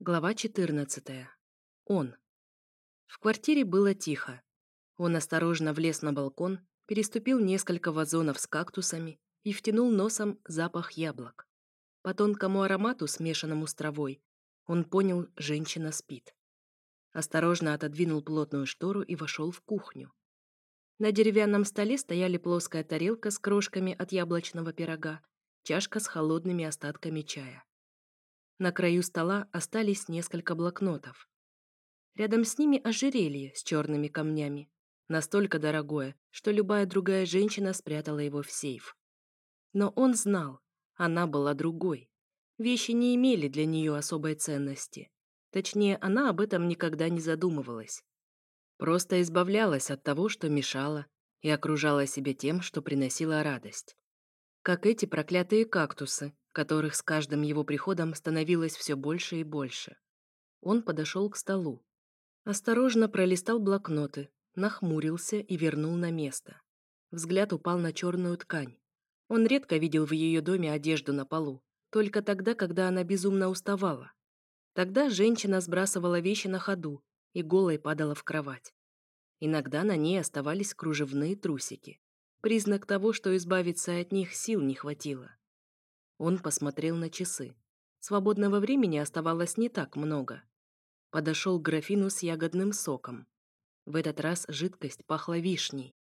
Глава 14. Он. В квартире было тихо. Он осторожно влез на балкон, переступил несколько вазонов с кактусами и втянул носом запах яблок. По тонкому аромату, смешанному с травой, он понял, женщина спит. Осторожно отодвинул плотную штору и вошел в кухню. На деревянном столе стояли плоская тарелка с крошками от яблочного пирога, чашка с холодными остатками чая. На краю стола остались несколько блокнотов. Рядом с ними ожерелье с черными камнями. Настолько дорогое, что любая другая женщина спрятала его в сейф. Но он знал, она была другой. Вещи не имели для нее особой ценности. Точнее, она об этом никогда не задумывалась. Просто избавлялась от того, что мешало, и окружала себя тем, что приносило радость. Как эти проклятые кактусы, которых с каждым его приходом становилось все больше и больше. Он подошел к столу. Осторожно пролистал блокноты, нахмурился и вернул на место. Взгляд упал на черную ткань. Он редко видел в ее доме одежду на полу, только тогда, когда она безумно уставала. Тогда женщина сбрасывала вещи на ходу и голой падала в кровать. Иногда на ней оставались кружевные трусики. Признак того, что избавиться от них сил не хватило. Он посмотрел на часы. Свободного времени оставалось не так много. Подошел к графину с ягодным соком. В этот раз жидкость пахла вишней.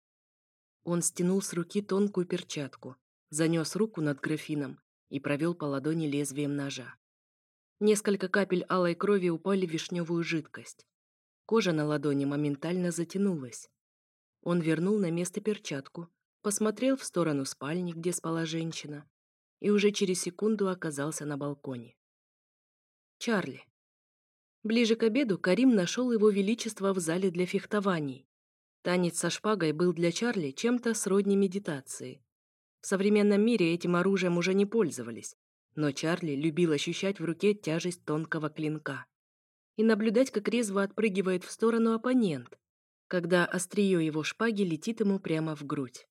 Он стянул с руки тонкую перчатку, занес руку над графином и провел по ладони лезвием ножа. Несколько капель алой крови упали в вишневую жидкость. Кожа на ладони моментально затянулась. Он вернул на место перчатку, посмотрел в сторону спальни, где спала женщина, и уже через секунду оказался на балконе. Чарли. Ближе к обеду Карим нашел его величество в зале для фехтований. Танец со шпагой был для Чарли чем-то сродни медитации. В современном мире этим оружием уже не пользовались, но Чарли любил ощущать в руке тяжесть тонкого клинка и наблюдать, как резво отпрыгивает в сторону оппонент, когда острие его шпаги летит ему прямо в грудь.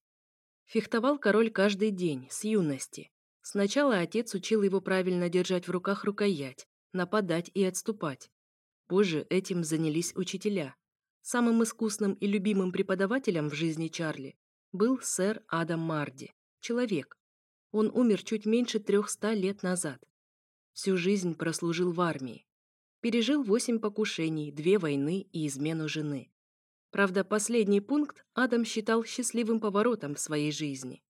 Фехтовал король каждый день, с юности, Сначала отец учил его правильно держать в руках рукоять, нападать и отступать. Позже этим занялись учителя. Самым искусным и любимым преподавателем в жизни Чарли был сэр Адам Марди, человек. Он умер чуть меньше трехста лет назад. Всю жизнь прослужил в армии. Пережил восемь покушений, две войны и измену жены. Правда, последний пункт Адам считал счастливым поворотом в своей жизни.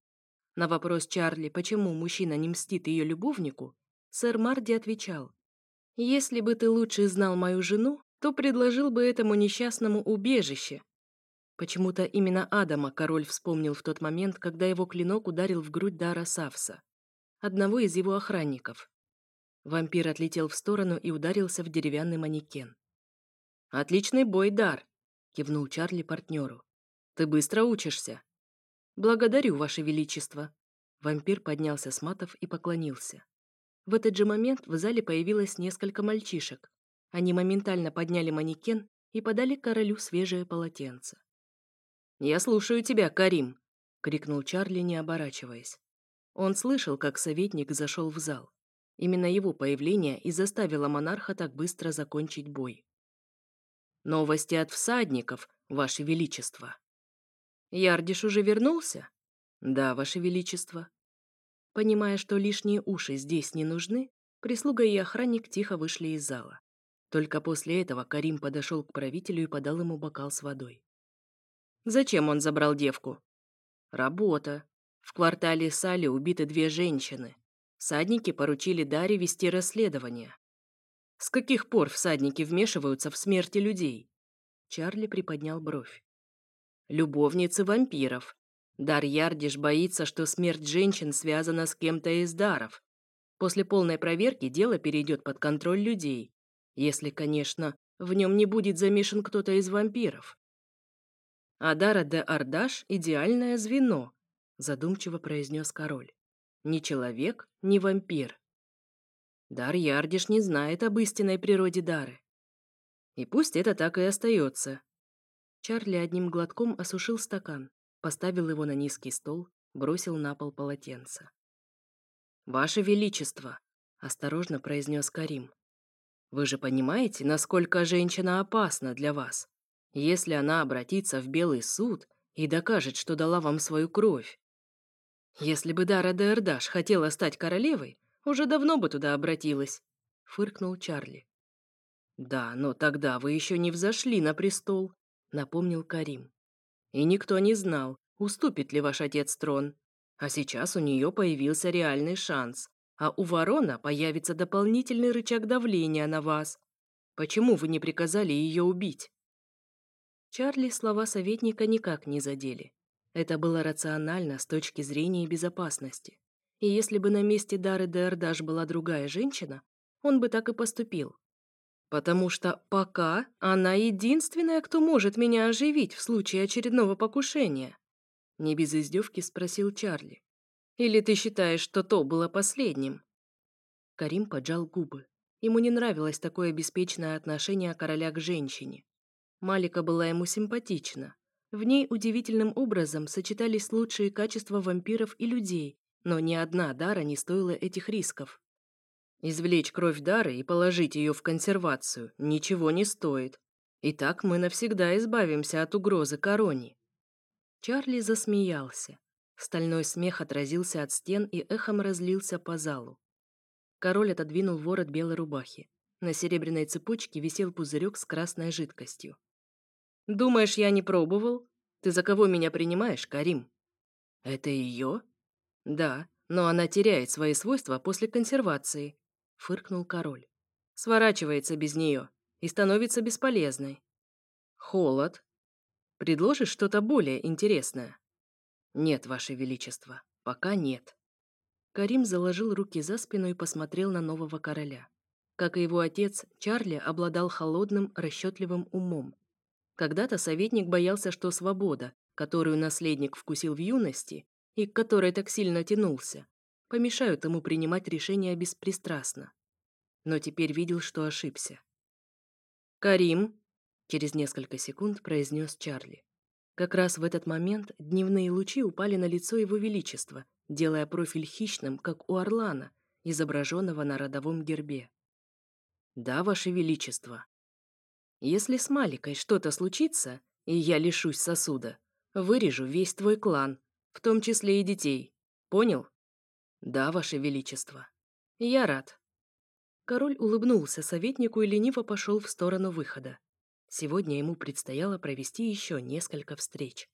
На вопрос Чарли, почему мужчина не мстит ее любовнику, сэр Марди отвечал, «Если бы ты лучше знал мою жену, то предложил бы этому несчастному убежище». Почему-то именно Адама король вспомнил в тот момент, когда его клинок ударил в грудь Дара Савса, одного из его охранников. Вампир отлетел в сторону и ударился в деревянный манекен. «Отличный бой, Дар!» — кивнул Чарли партнеру. «Ты быстро учишься». «Благодарю, Ваше Величество!» Вампир поднялся с матов и поклонился. В этот же момент в зале появилось несколько мальчишек. Они моментально подняли манекен и подали королю свежее полотенце. «Я слушаю тебя, Карим!» — крикнул Чарли, не оборачиваясь. Он слышал, как советник зашел в зал. Именно его появление и заставило монарха так быстро закончить бой. «Новости от всадников, Ваше Величество!» Ярдиш уже вернулся? Да, Ваше Величество. Понимая, что лишние уши здесь не нужны, прислуга и охранник тихо вышли из зала. Только после этого Карим подошел к правителю и подал ему бокал с водой. Зачем он забрал девку? Работа. В квартале Сали убиты две женщины. Всадники поручили Даре вести расследование. С каких пор всадники вмешиваются в смерти людей? Чарли приподнял бровь любовницы вампиров. Дар Ярдиш боится, что смерть женщин связана с кем-то из даров. После полной проверки дело перейдет под контроль людей, если, конечно, в нем не будет замешан кто-то из вампиров. «Адара де Ардаш — идеальное звено», — задумчиво произнес король. «Ни человек, ни вампир». Дар Ярдиш не знает об истинной природе Дары. И пусть это так и остается. Чарли одним глотком осушил стакан, поставил его на низкий стол, бросил на пол полотенце. «Ваше Величество!» — осторожно произнес Карим. Вы же понимаете, насколько женщина опасна для вас? Если она обратится в Белый суд и докажет, что дала вам свою кровь. Если бы Дара де Эрдаш хотела стать королевой, уже давно бы туда обратилась, — фыркнул Чарли. «Да, но тогда вы еще не взошли на престол», — напомнил Карим. «И никто не знал, уступит ли ваш отец трон. А сейчас у нее появился реальный шанс, а у ворона появится дополнительный рычаг давления на вас. Почему вы не приказали ее убить?» Чарли слова советника никак не задели. Это было рационально с точки зрения безопасности. И если бы на месте Дары Дердаш была другая женщина, он бы так и поступил. Потому что пока она единственная, кто может меня оживить в случае очередного покушения. Не без издевки спросил Чарли. Или ты считаешь, что то было последним? Карим поджал губы. Ему не нравилось такое беспечное отношение короля к женщине. Малика была ему симпатична. В ней удивительным образом сочетались лучшие качества вампиров и людей, но ни одна дара не стоила этих рисков. Извлечь кровь Дары и положить ее в консервацию ничего не стоит. И так мы навсегда избавимся от угрозы короне. Чарли засмеялся. Стальной смех отразился от стен и эхом разлился по залу. Король отодвинул ворот белой рубахи. На серебряной цепочке висел пузырек с красной жидкостью. «Думаешь, я не пробовал? Ты за кого меня принимаешь, Карим?» «Это ее?» «Да, но она теряет свои свойства после консервации. — фыркнул король. «Сворачивается без нее и становится бесполезной». «Холод. Предложишь что-то более интересное?» «Нет, Ваше Величество, пока нет». Карим заложил руки за спину и посмотрел на нового короля. Как и его отец, Чарли обладал холодным, расчетливым умом. Когда-то советник боялся, что свобода, которую наследник вкусил в юности и к которой так сильно тянулся, помешают ему принимать решения беспристрастно. Но теперь видел, что ошибся. «Карим!» — через несколько секунд произнес Чарли. Как раз в этот момент дневные лучи упали на лицо его величества, делая профиль хищным, как у орлана, изображенного на родовом гербе. «Да, ваше величество. Если с Маликой что-то случится, и я лишусь сосуда, вырежу весь твой клан, в том числе и детей. Понял?» «Да, Ваше Величество. Я рад». Король улыбнулся советнику и лениво пошел в сторону выхода. Сегодня ему предстояло провести еще несколько встреч.